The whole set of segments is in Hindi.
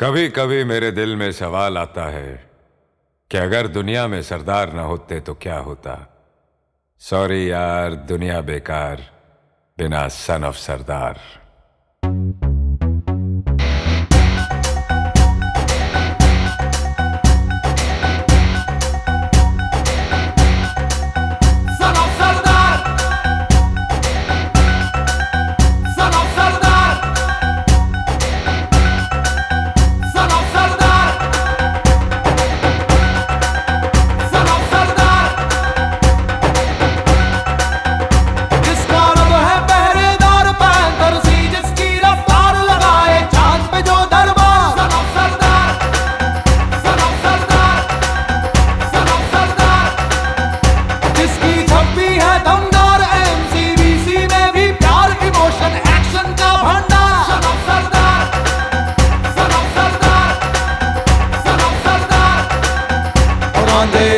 कभी कभी मेरे दिल में सवाल आता है कि अगर दुनिया में सरदार ना होते तो क्या होता? सॉरी यार, दुनिया बेकार, बिना सन ऑफ़ सरदार।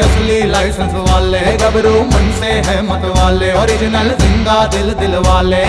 असली लाइसेंस वाले गबरू मन से है मत वाले ओरिजिनल ज़िंदा दिल दिल वाले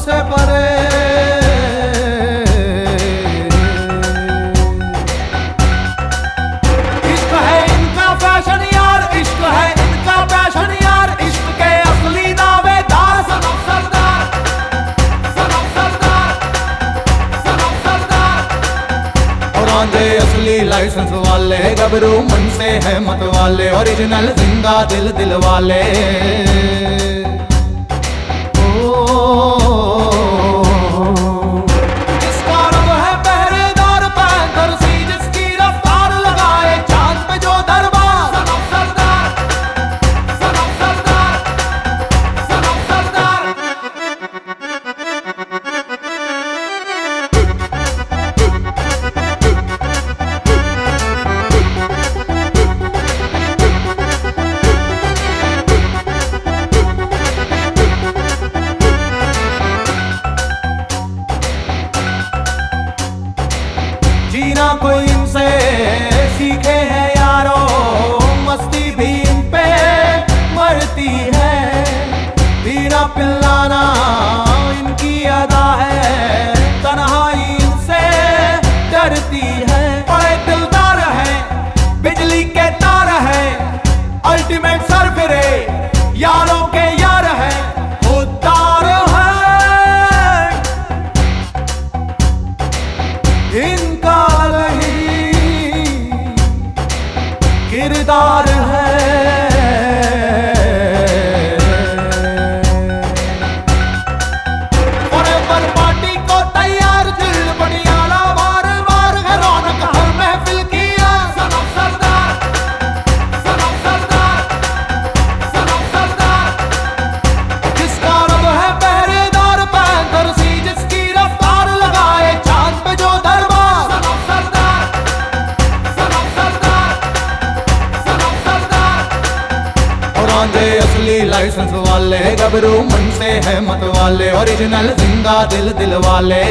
सबसे परे। है इनका के असली दावेदार असली लाइसेंस वाले गबरू मन से है मत वाले ओरिजिनल ज़िंदा दिल दिल वाले फिरे। यारों के यार है है। किरदार है असली लाइसेंस वाले गबरू मन से है मत वाले ओरिजिनल ज़िंदा दिल दिल वाले